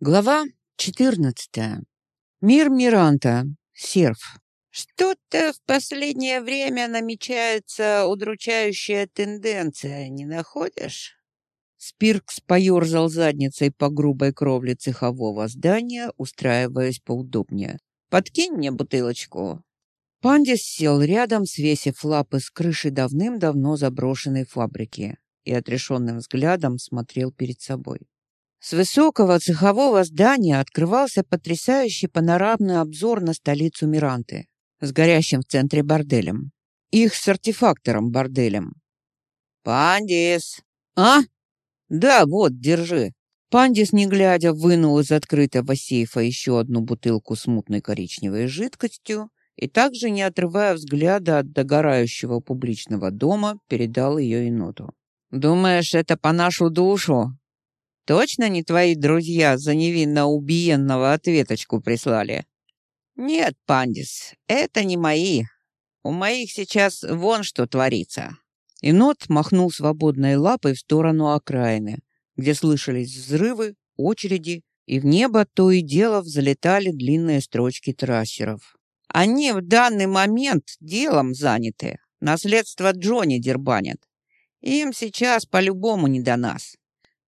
Глава 14. Мир Миранта. Серф. Что-то в последнее время намечается удручающая тенденция, не находишь? Спиркс поерзал задницей по грубой кровле цехового здания, устраиваясь поудобнее. «Подкинь мне бутылочку». Пандис сел рядом, свесив лапы с крыши давным-давно заброшенной фабрики и отрешенным взглядом смотрел перед собой. С высокого цехового здания открывался потрясающий панорамный обзор на столицу Миранты с горящим в центре борделем. Их с артефактором-борделем. «Пандис!» «А? Да, вот, держи». Пандис, не глядя, вынул из открытого сейфа еще одну бутылку с мутной коричневой жидкостью и также, не отрывая взгляда от догорающего публичного дома, передал ее еноту. «Думаешь, это по нашу душу?» Точно не твои друзья за невинно убиенного ответочку прислали? Нет, Пандис, это не мои. У моих сейчас вон что творится. Енот махнул свободной лапой в сторону окраины, где слышались взрывы, очереди, и в небо то и дело взлетали длинные строчки трассеров. Они в данный момент делом заняты. Наследство Джонни дербанят. Им сейчас по-любому не до нас.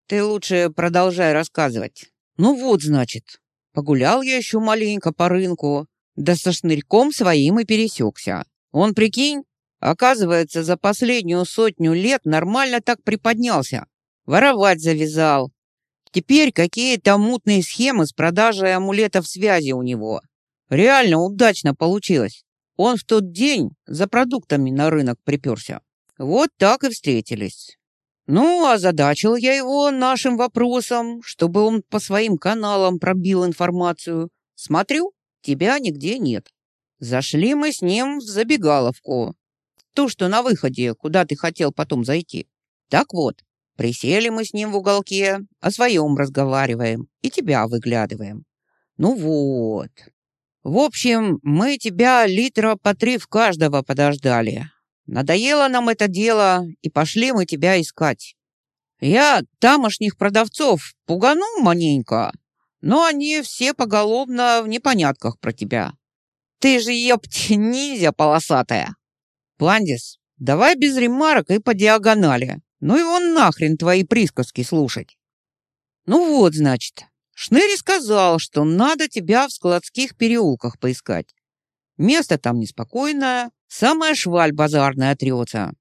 Ты лучше продолжай рассказывать. Ну вот, значит, погулял я еще маленько по рынку, да со шнырьком своим и пересекся. Он, прикинь, оказывается, за последнюю сотню лет нормально так приподнялся. Воровать завязал. Теперь какие-то мутные схемы с продажей амулетов связи у него. Реально удачно получилось. Он в тот день за продуктами на рынок приперся. Вот так и встретились. Ну, озадачил я его нашим вопросом, чтобы он по своим каналам пробил информацию. Смотрю, тебя нигде нет. Зашли мы с ним в забегаловку. Ту, что на выходе, куда ты хотел потом зайти. Так вот, присели мы с ним в уголке, о своем разговариваем и тебя выглядываем. Ну вот. В общем, мы тебя литра по три в каждого подождали, Надоело нам это дело, и пошли мы тебя искать. Я тамошних продавцов пугану маненько, но они все поголовно в непонятках про тебя. Ты же, ёпть, ниндзя полосатая. Пандис, давай без ремарок и по диагонали. Ну и вон нахрен твои присказки слушать. Ну вот, значит, Шныри сказал, что надо тебя в складских переулках поискать. Место там неспокойное, Самая шваль базарная трется.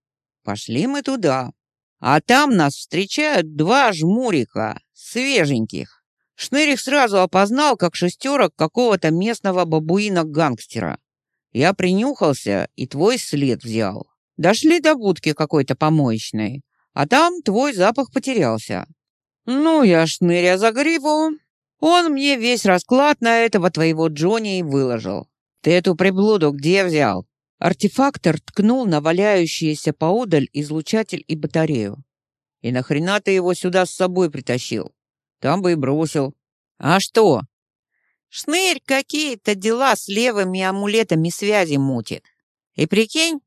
Пошли мы туда. А там нас встречают два жмурика, свеженьких. Шнырик сразу опознал, как шестерок какого-то местного бабуина-гангстера. Я принюхался и твой след взял. Дошли до будки какой-то помоечной, а там твой запах потерялся. Ну, я шныря за гриву. Он мне весь расклад на этого твоего Джонни выложил. Ты эту приблуду где взял? Артефактор ткнул на валяющиеся поодаль излучатель и батарею. «И нахрена ты его сюда с собой притащил? Там бы и бросил». «А что?» «Шнырь какие-то дела с левыми амулетами связи мутит. И прикинь,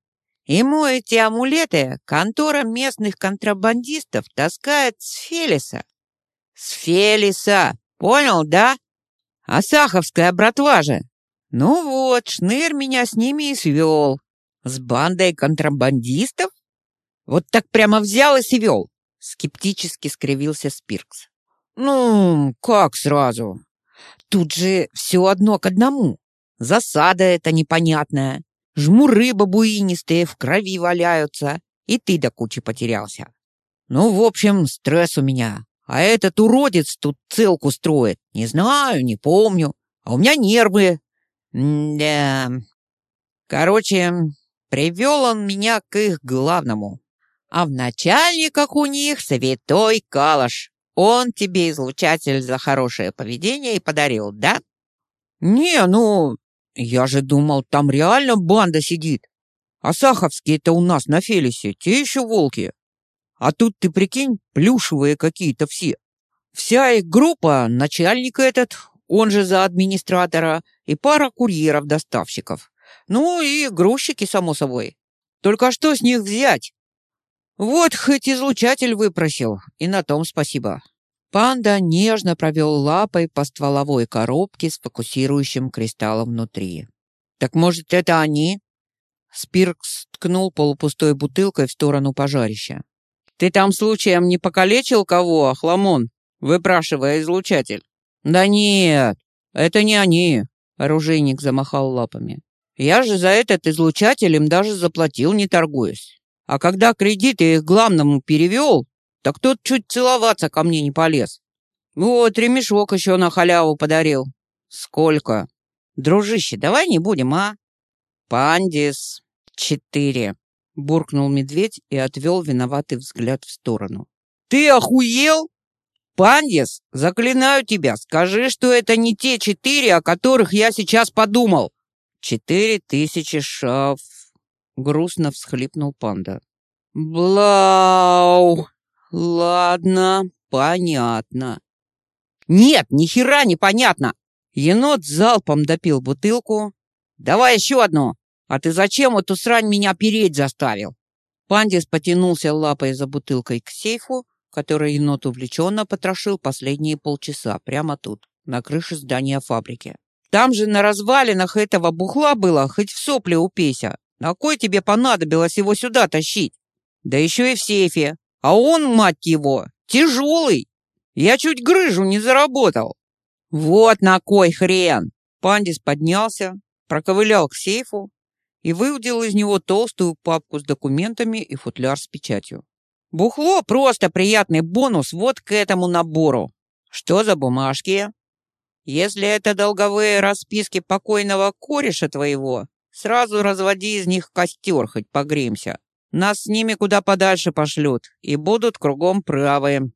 ему эти амулеты контора местных контрабандистов таскает с Фелиса». «С Фелиса! Понял, да? А Саховская братва же ну вот, Шныр меня с ними и свел. С бандой контрабандистов? Вот так прямо взял и свел. Скептически скривился Спиркс. Ну, как сразу? Тут же все одно к одному. Засада эта непонятная. Жмуры бабуинистые в крови валяются. И ты до кучи потерялся. Ну, в общем, стресс у меня. А этот уродец тут целку строит. Не знаю, не помню. А у меня нервы да. Короче, привел он меня к их главному. А в начальниках у них святой Калаш. Он тебе излучатель за хорошее поведение и подарил, да? Не, ну, я же думал, там реально банда сидит. А Саховские-то у нас на Фелисе, те еще волки. А тут ты прикинь, плюшевые какие-то все. Вся их группа, начальник этот, он же за администратора, и пара курьеров-доставщиков. Ну и грузчики, само собой. Только что с них взять? Вот хоть излучатель выпросил, и на том спасибо. Панда нежно провел лапой по стволовой коробке с фокусирующим кристаллом внутри. «Так, может, это они?» Спиркс ткнул полупустой бутылкой в сторону пожарища. «Ты там случаем не покалечил кого, Ахламон?» выпрашивая излучатель. «Да нет, это не они», — оружейник замахал лапами. «Я же за этот излучатель им даже заплатил, не торгуясь. А когда кредиты их главному перевел, так тот чуть целоваться ко мне не полез. Вот, ремешок еще на халяву подарил. Сколько? Дружище, давай не будем, а? Пандис. Четыре. Буркнул медведь и отвел виноватый взгляд в сторону. Ты охуел? Пандис, заклинаю тебя, скажи, что это не те четыре, о которых я сейчас подумал. Четыре тысячи шав. Грустно всхлипнул панда. Блау. Ладно, понятно. Нет, ни хера не понятно. Енот залпом допил бутылку. Давай еще одну. А ты зачем эту срань меня переть заставил? Пандис потянулся лапой за бутылкой к сейфу, который енот увлеченно потрошил последние полчаса прямо тут, на крыше здания фабрики. Там же на развалинах этого бухла было, хоть в сопли упейся. На кой тебе понадобилось его сюда тащить? Да еще и в сейфе. А он, мать его, тяжелый. Я чуть грыжу не заработал. Вот на кой хрен. Пандис поднялся, проковылял к сейфу и выудил из него толстую папку с документами и футляр с печатью. Бухло просто приятный бонус вот к этому набору. Что за бумажки? Если это долговые расписки покойного кореша твоего, сразу разводи из них костер, хоть погреемся. Нас с ними куда подальше пошлют и будут кругом правы.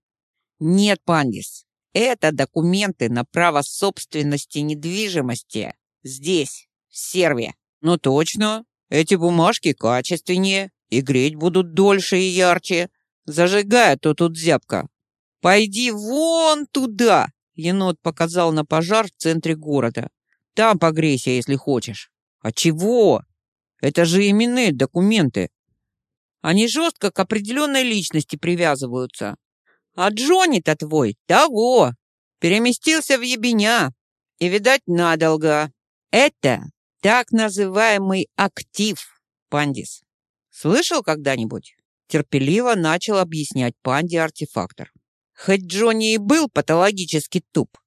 Нет, Пандис, это документы на право собственности недвижимости здесь, в Серве. Ну точно, эти бумажки качественнее и греть будут дольше и ярче. Зажигай, а то тут зябко. Пойди вон туда, енот показал на пожар в центре города. Там погрейся, если хочешь. А чего? Это же именные документы. Они жестко к определенной личности привязываются. А Джонни-то твой того. Переместился в ебеня. И, видать, надолго. Это так называемый актив, Пандис. Слышал когда-нибудь? Терпеливо начал объяснять Панди артефактор. Хоть Джонни и был патологически туп,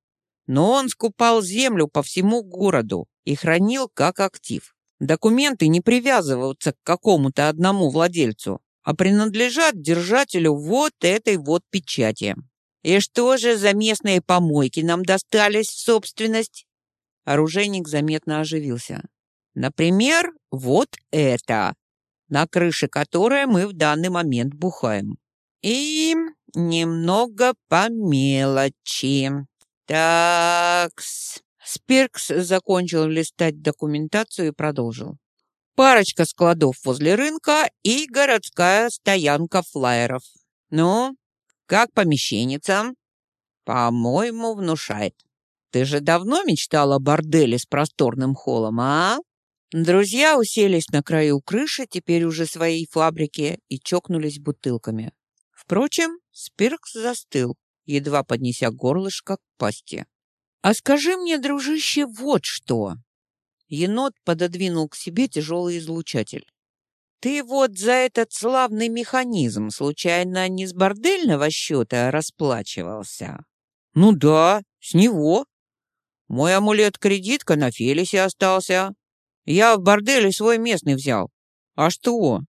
но он скупал землю по всему городу и хранил как актив. Документы не привязываются к какому-то одному владельцу, а принадлежат держателю вот этой вот печати. И что же за местные помойки нам достались в собственность? Оружейник заметно оживился. Например, вот это, на крыше которой мы в данный момент бухаем. И немного по мелочи. Такс. Спиркс закончил листать документацию и продолжил. Парочка складов возле рынка и городская стоянка флайеров. Ну, как помещенница? По-моему, внушает. Ты же давно мечтал о борделе с просторным холлом, а? Друзья уселись на краю крыши, теперь уже своей фабрики, и чокнулись бутылками. Впрочем, Спиркс застыл, едва поднеся горлышко к пасти. «А скажи мне, дружище, вот что!» Енот пододвинул к себе тяжелый излучатель. «Ты вот за этот славный механизм случайно не с бордельного счета расплачивался?» «Ну да, с него. Мой амулет-кредитка на Фелисе остался. Я в борделе свой местный взял. А что?»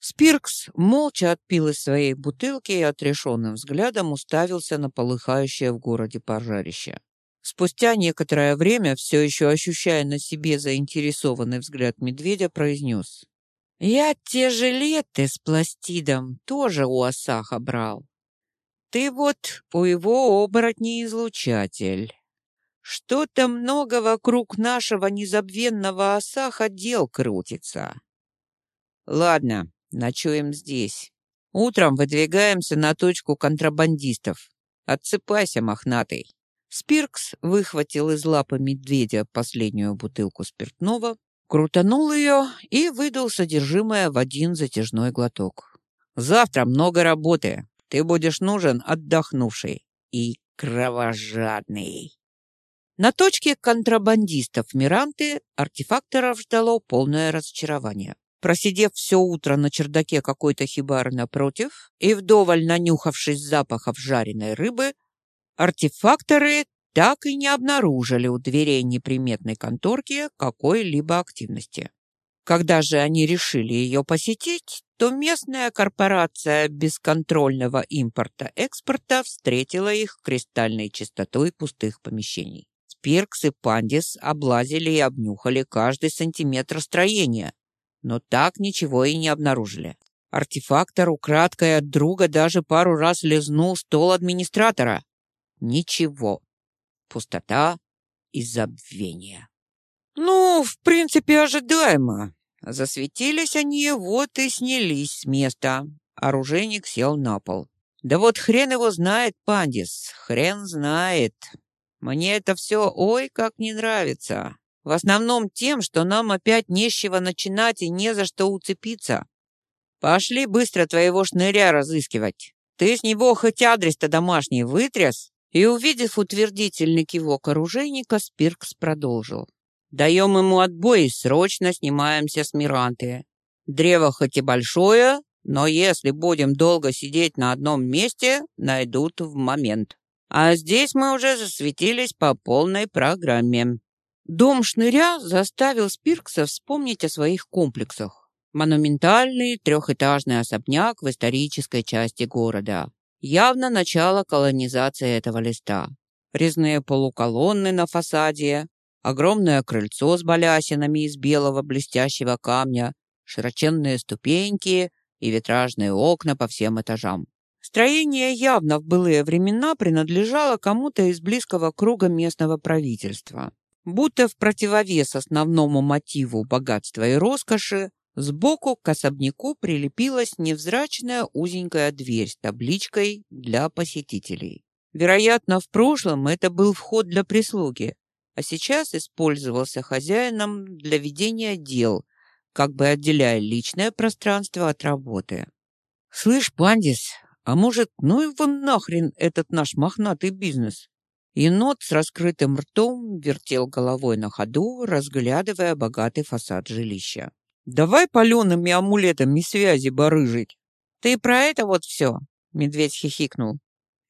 Спиркс молча отпил из своей бутылки и отрешенным взглядом уставился на полыхающее в городе пожарище. Спустя некоторое время, все еще ощущая на себе заинтересованный взгляд медведя, произнес. «Я те жилеты с пластидом тоже у Асаха брал. Ты вот у его оборотней излучатель. Что-то много вокруг нашего незабвенного Асаха дел крутится. Ладно, ночуем здесь. Утром выдвигаемся на точку контрабандистов. Отсыпайся, мохнатый». Спиркс выхватил из лапы медведя последнюю бутылку спиртного, крутанул ее и выдал содержимое в один затяжной глоток. «Завтра много работы. Ты будешь нужен отдохнувший. и кровожадный. На точке контрабандистов Миранты артефакторов ждало полное разочарование. Просидев все утро на чердаке какой-то хибары напротив и вдоволь нанюхавшись запахов жареной рыбы, артефакторы так и не обнаружили у дверей неприметной конторки какой-либо активности. Когда же они решили ее посетить, то местная корпорация бесконтрольного импорта-экспорта встретила их кристальной чистотой пустых помещений. Спиркс и Пандис облазили и обнюхали каждый сантиметр строения, но так ничего и не обнаружили. Артефактор украдкой от друга даже пару раз лизнул стол администратора. Ничего. Пустота и забвение. Ну, в принципе, ожидаемо. Засветились они, вот и снялись с места. Оружейник сел на пол. Да вот хрен его знает, Пандис, хрен знает. Мне это все ой как не нравится. В основном тем, что нам опять нечего начинать и не за что уцепиться. Пошли быстро твоего шныря разыскивать. Ты с него хоть адрес-то домашний вытряс?» И, увидев утвердительный кивок оружейника, Спиркс продолжил. «Даем ему отбой и срочно снимаемся с Миранты. Древо хоть и большое, но если будем долго сидеть на одном месте, найдут в момент. А здесь мы уже засветились по полной программе». Дом шныря заставил Спиркса вспомнить о своих комплексах. Монументальный трехэтажный особняк в исторической части города. Явно начало колонизации этого листа. Резные полуколонны на фасаде, огромное крыльцо с балясинами из белого блестящего камня, широченные ступеньки и витражные окна по всем этажам. Строение явно в былые времена принадлежало кому-то из близкого круга местного правительства. Будто в противовес основному мотиву богатства и роскоши, сбоку к особняку прилепилась невзрачная узенькая дверь с табличкой «Для посетителей». Вероятно, в прошлом это был вход для прислуги, а сейчас использовался хозяином для ведения дел, как бы отделяя личное пространство от работы. «Слышь, Пандис, а может, ну его нахрен этот наш мохнатый бизнес? Енот с раскрытым ртом вертел головой на ходу, разглядывая богатый фасад жилища. «Давай палеными амулетами связи барыжить!» «Ты про это вот все?» — медведь хихикнул.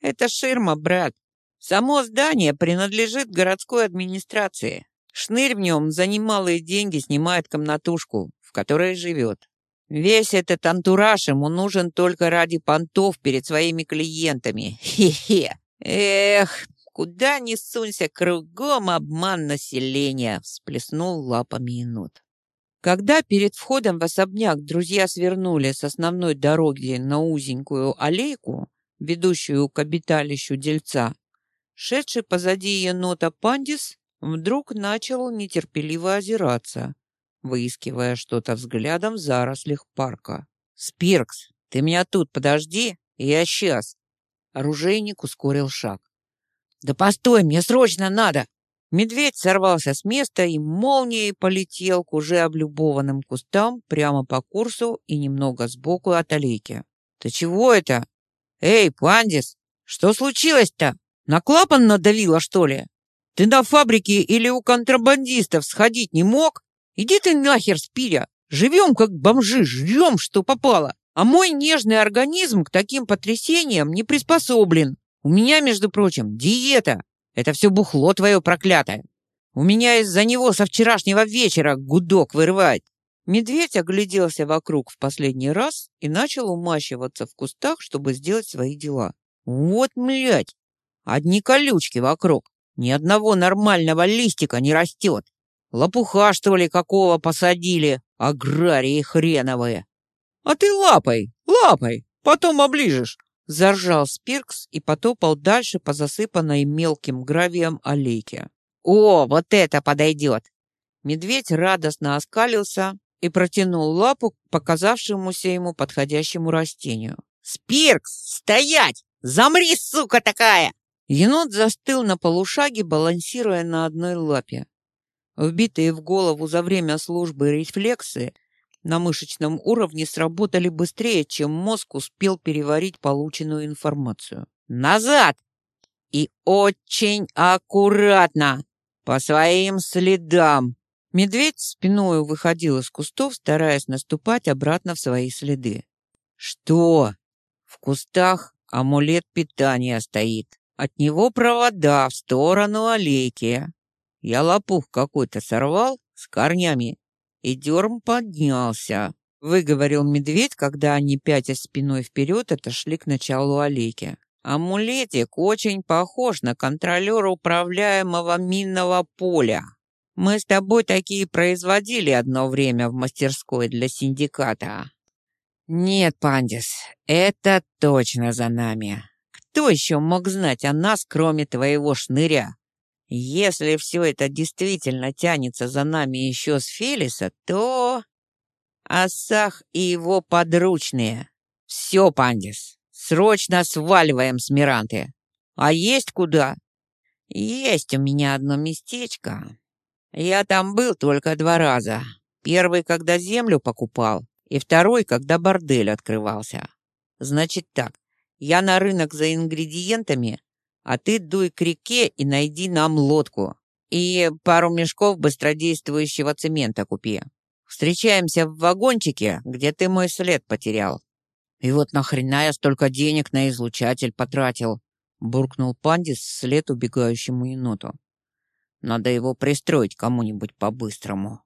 «Это ширма, брат. Само здание принадлежит городской администрации. Шнырь в нем за немалые деньги снимает комнатушку, в которой живет. Весь этот антураж ему нужен только ради понтов перед своими клиентами. Хе-хе. Эх, Куда ни сунься, кругом обман населения, всплеснул лапами енот. Когда перед входом в особняк друзья свернули с основной дороги на узенькую аллейку, ведущую к обиталищу дельца, шедший позади енота Пандис вдруг начал нетерпеливо озираться, выискивая что-то взглядом в зарослях парка. «Спиркс, ты меня тут подожди, я сейчас!» Оружейник ускорил шаг. «Да постой, мне срочно надо!» Медведь сорвался с места и молнией полетел к уже облюбованным кустам прямо по курсу и немного сбоку от аллейки. «Ты чего это? Эй, Пандис, что случилось-то? На клапан надавило, что ли? Ты на фабрике или у контрабандистов сходить не мог? Иди ты нахер, Спиря! Живем как бомжи, жрем, что попало. А мой нежный организм к таким потрясениям не приспособлен. У меня, между прочим, диета. Это все бухло твое проклятое. У меня из-за него со вчерашнего вечера гудок вырывать. Медведь огляделся вокруг в последний раз и начал умащиваться в кустах, чтобы сделать свои дела. Вот, млядь, одни колючки вокруг. Ни одного нормального листика не растет. Лопуха, что ли, какого посадили? Аграрии хреновые. А ты лапой, лапой, потом оближешь. Заржал Спиркс и потопал дальше по засыпанной мелким гравием аллейке. «О, вот это подойдет!» Медведь радостно оскалился и протянул лапу к показавшемуся ему подходящему растению. «Спиркс, стоять! Замри, сука такая!» Енот застыл на полушаге, балансируя на одной лапе. Вбитые в голову за время службы рефлексы на мышечном уровне сработали быстрее, чем мозг успел переварить полученную информацию. «Назад!» И очень аккуратно, по своим следам. Медведь спиною выходил из кустов, стараясь наступать обратно в свои следы. Что? В кустах амулет питания стоит. От него провода в сторону аллейки. Я лопух какой-то сорвал с корнями, и дерм поднялся. Выговорил медведь, когда они, пятясь спиной вперед, отошли к началу аллейки. Амулетик очень похож на контролера управляемого минного поля. Мы с тобой такие производили одно время в мастерской для синдиката. Нет, Пандис, это точно за нами. Кто еще мог знать о нас, кроме твоего шныря? Если все это действительно тянется за нами еще с Фелиса, то... Асах и его подручные. Все, Пандис, срочно сваливаем с Миранты. А есть куда? Есть у меня одно местечко. Я там был только два раза. Первый, когда землю покупал, и второй, когда бордель открывался. Значит так, я на рынок за ингредиентами, а ты дуй к реке и найди нам лодку. И пару мешков быстродействующего цемента купи. Встречаемся в вагончике, где ты мой след потерял. И вот нахрена я столько денег на излучатель потратил? Буркнул Пандис вслед убегающему еноту. Надо его пристроить кому-нибудь по-быстрому.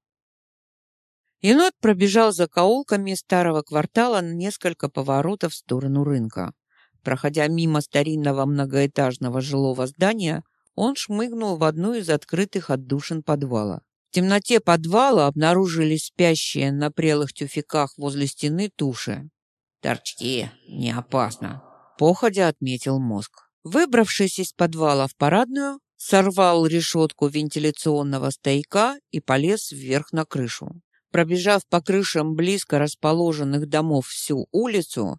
Енот пробежал за каулками старого квартала на несколько поворотов в сторону рынка. Проходя мимо старинного многоэтажного жилого здания, он шмыгнул в одну из открытых отдушин подвала. В темноте подвала обнаружились спящие на прелых тюфяках возле стены туши. «Торчки, не опасно», — походя отметил мозг. Выбравшись из подвала в парадную, сорвал решетку вентиляционного стояка и полез вверх на крышу. Пробежав по крышам близко расположенных домов всю улицу,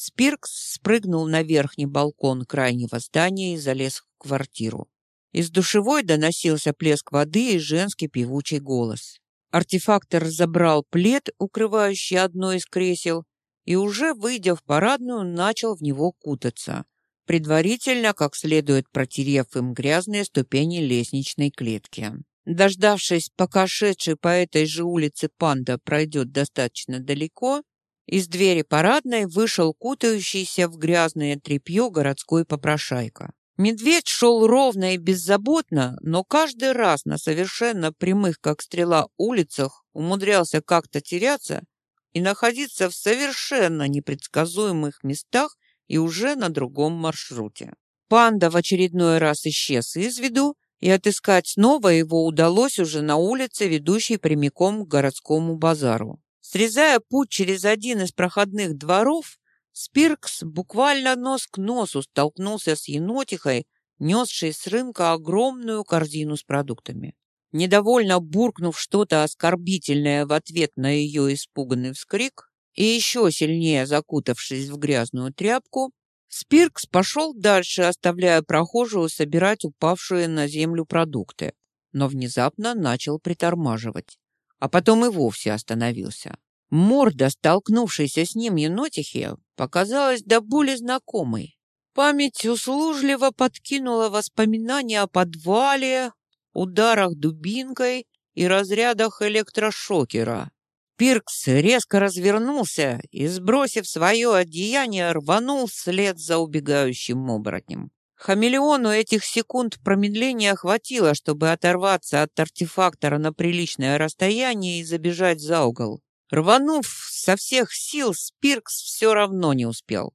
Спиркс спрыгнул на верхний балкон крайнего здания и залез в квартиру. Из душевой доносился плеск воды и женский певучий голос. Артефактор забрал плед, укрывающий одно из кресел, и уже, выйдя в парадную, начал в него кутаться, предварительно, как следует протерев им грязные ступени лестничной клетки. Дождавшись, пока шедший по этой же улице панда пройдет достаточно далеко, из двери парадной вышел кутающийся в грязное тряпье городской попрошайка. Медведь шел ровно и беззаботно, но каждый раз на совершенно прямых, как стрела, улицах умудрялся как-то теряться и находиться в совершенно непредсказуемых местах и уже на другом маршруте. Панда в очередной раз исчез из виду, и отыскать снова его удалось уже на улице, ведущей прямиком к городскому базару. Срезая путь через один из проходных дворов, Спиркс буквально нос к носу столкнулся с енотихой, несшей с рынка огромную корзину с продуктами. Недовольно буркнув что-то оскорбительное в ответ на ее испуганный вскрик и еще сильнее закутавшись в грязную тряпку, Спиркс пошел дальше, оставляя прохожую собирать упавшие на землю продукты, но внезапно начал притормаживать, а потом и вовсе остановился. Морда, столкнувшаяся с ним енотихи, показалась до боли знакомой. Память услужливо подкинула воспоминания о подвале, ударах дубинкой и разрядах электрошокера. Пиркс резко развернулся и, сбросив свое одеяние, рванул вслед за убегающим оборотнем. Хамелеону этих секунд промедления хватило, чтобы оторваться от артефактора на приличное расстояние и забежать за угол. Рванув со всех сил, Спиркс все равно не успел.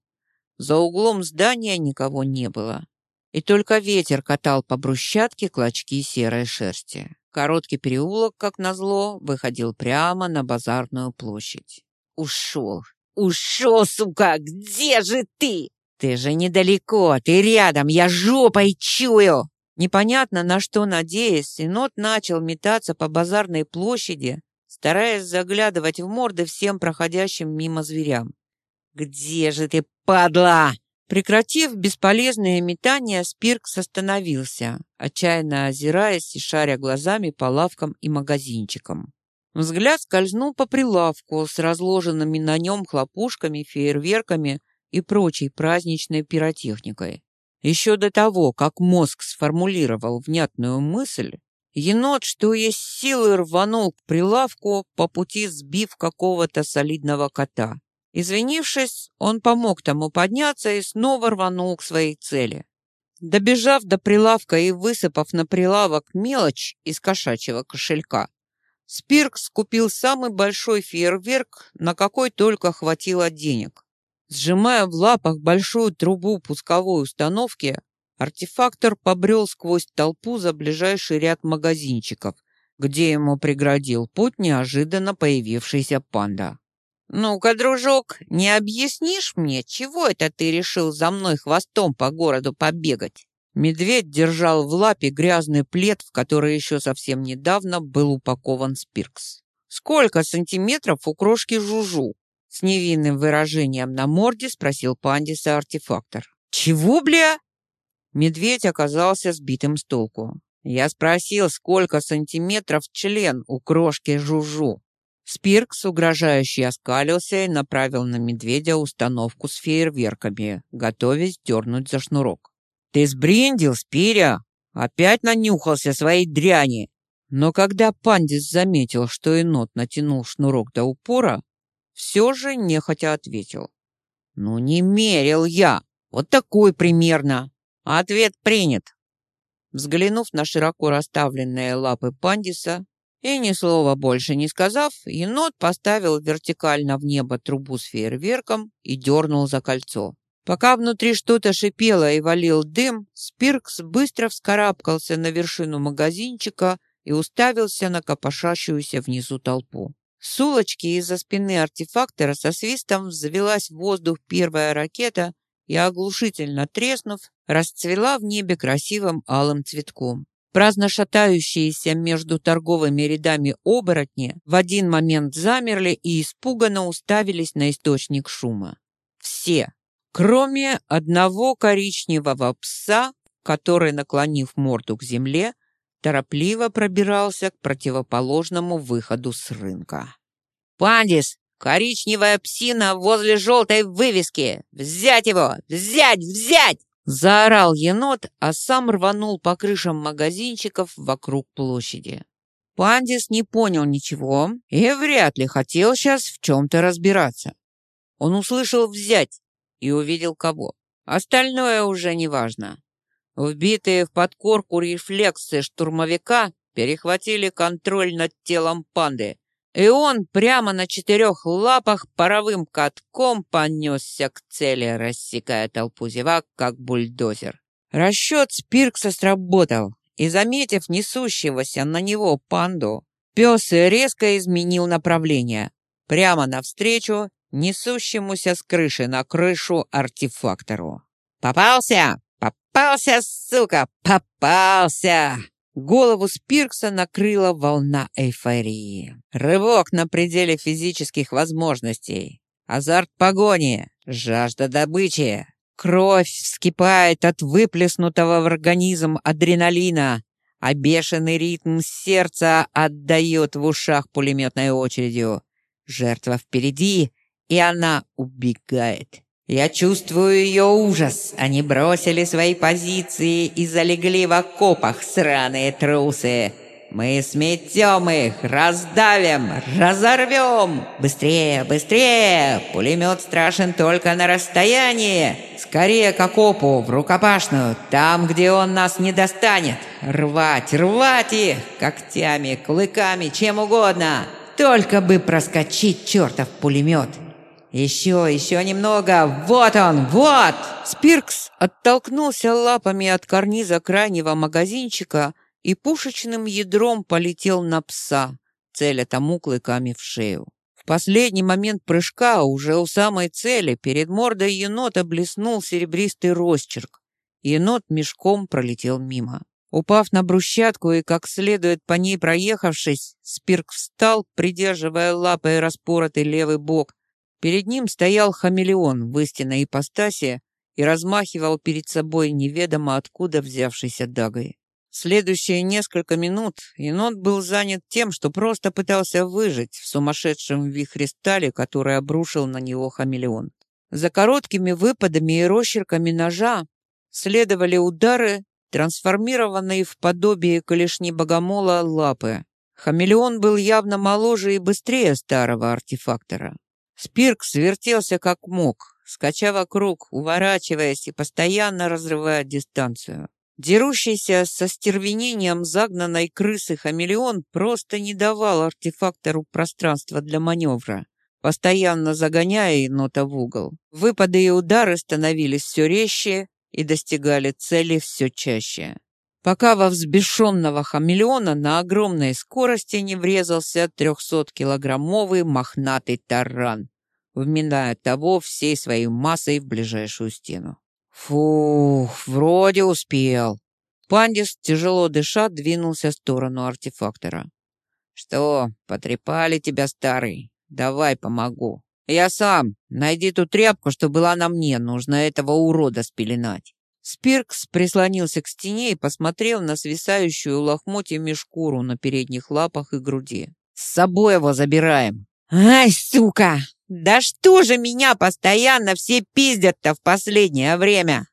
За углом здания никого не было. И только ветер катал по брусчатке клочки серой шерсти. Короткий переулок, как назло, выходил прямо на базарную площадь. «Ушел! Ушел, сука! Где же ты? Ты же недалеко, ты рядом, я жопой чую!» Непонятно на что надеясь, Енот начал метаться по базарной площади, стараясь заглядывать в морды всем проходящим мимо зверям. «Где же ты, падла?» Прекратив бесполезные метания, Спиркс остановился, отчаянно озираясь и шаря глазами по лавкам и магазинчикам. Взгляд скользнул по прилавку с разложенными на нем хлопушками, фейерверками и прочей праздничной пиротехникой. Еще до того, как мозг сформулировал внятную мысль, енот, что есть силы, рванул к прилавку, по пути сбив какого-то солидного кота. Извинившись, он помог тому подняться и снова рванул к своей цели. Добежав до прилавка и высыпав на прилавок мелочь из кошачьего кошелька, Спиркс купил самый большой фейерверк, на какой только хватило денег. Сжимая в лапах большую трубу пусковой установки, артефактор побрел сквозь толпу за ближайший ряд магазинчиков, где ему преградил путь неожиданно появившийся панда. «Ну-ка, дружок, не объяснишь мне, чего это ты решил за мной хвостом по городу побегать?» Медведь держал в лапе грязный плед, в который еще совсем недавно был упакован спиркс. «Сколько сантиметров у крошки Жужу?» С невинным выражением на морде спросил пандиса артефактор. «Чего, бля?» Медведь оказался сбитым с толку. Я спросил, сколько сантиметров член у крошки Жужу. Спиркс угрожающе оскалился и направил на медведя установку с фейерверками, готовясь дернуть за шнурок. «Ты сбрендил, Спиря? Опять нанюхался своей дряни!» Но когда пандис заметил, что енот натянул шнурок до упора, все же нехотя ответил. «Ну, не мерил я! Вот такой примерно! Ответ принят!» Взглянув на широко расставленные лапы пандиса, и ни слова больше не сказав, енот поставил вертикально в небо трубу с фейерверком и дернул за кольцо. Пока внутри что-то шипело и валил дым, Спиркс быстро вскарабкался на вершину магазинчика и уставился на копошащуюся внизу толпу. С улочки из-за спины артефактора со свистом взвелась в воздух первая ракета и, оглушительно треснув, расцвела в небе красивым алым цветком. Праздно шатающиеся между торговыми рядами оборотни в один момент замерли и испуганно уставились на источник шума. Все, кроме одного коричневого пса, который, наклонив морду к земле, торопливо пробирался к противоположному выходу с рынка. «Пандис! Коричневая псина возле желтой вывески! Взять его! Взять! Взять!» Заорал енот, а сам рванул по крышам магазинчиков вокруг площади. Пандис не понял ничего и вряд ли хотел сейчас в чем-то разбираться. Он услышал «взять» и увидел кого. Остальное уже не важно. Вбитые в подкорку рефлексы штурмовика перехватили контроль над телом панды, и он прямо на четырех лапах паровым катком понесся к цели, рассекая толпу зевак, как бульдозер. Расчет Спиркса сработал, и, заметив несущегося на него панду, пес резко изменил направление, прямо навстречу несущемуся с крыши на крышу артефактору. «Попался! Попался, сука! Попался!» Голову Спиркса накрыла волна эйфории. Рывок на пределе физических возможностей. Азарт погони, жажда добычи. Кровь вскипает от выплеснутого в организм адреналина, а бешеный ритм сердца отдает в ушах пулеметной очередью. Жертва впереди, и она убегает. Я чувствую ее ужас. Они бросили свои позиции и залегли в окопах, сраные трусы. Мы сметем их, раздавим, разорвем. Быстрее, быстрее! Пулемет страшен только на расстоянии. Скорее к окопу, в рукопашную, там, где он нас не достанет. Рвать, рвать их когтями, клыками, чем угодно. Только бы проскочить чертов пулемет. «Еще, еще немного! Вот он, вот!» Спиркс оттолкнулся лапами от карниза крайнего магазинчика и пушечным ядром полетел на пса, целя тому клыками в шею. В последний момент прыжка, уже у самой цели, перед мордой енота блеснул серебристый росчерк. Енот мешком пролетел мимо. Упав на брусчатку и как следует по ней проехавшись, Спирк встал, придерживая лапой распоротый левый бок, Перед ним стоял хамелеон в истинной ипостаси и размахивал перед собой неведомо откуда взявшейся дагой. Следующие несколько минут енот был занят тем, что просто пытался выжить в сумасшедшем вихре стали, который обрушил на него хамелеон. За короткими выпадами и росчерками ножа следовали удары, трансформированные в подобие колешни богомола лапы. Хамелеон был явно моложе и быстрее старого артефактора. Спирк свертелся как мог, скача вокруг, уворачиваясь и постоянно разрывая дистанцию. Дерущийся со стервенением загнанной крысы хамелеон просто не давал артефактору пространства для маневра, постоянно загоняя енота в угол. Выпады и удары становились все резче и достигали цели все чаще. Пока во взбешенного хамелеона на огромной скорости не врезался 300-килограммовый мохнатый таран, вминая того всей своей массой в ближайшую стену. Фух, вроде успел. Пандис, тяжело дыша, двинулся в сторону артефактора. Что, потрепали тебя, старый? Давай помогу. Я сам. Найди ту тряпку, что была на мне. Нужно этого урода спеленать. Спиркс прислонился к стене и посмотрел на свисающую лохмотьями шкуру на передних лапах и груди. «С собой его забираем!» «Ай, сука! Да что же меня постоянно все пиздят-то в последнее время?»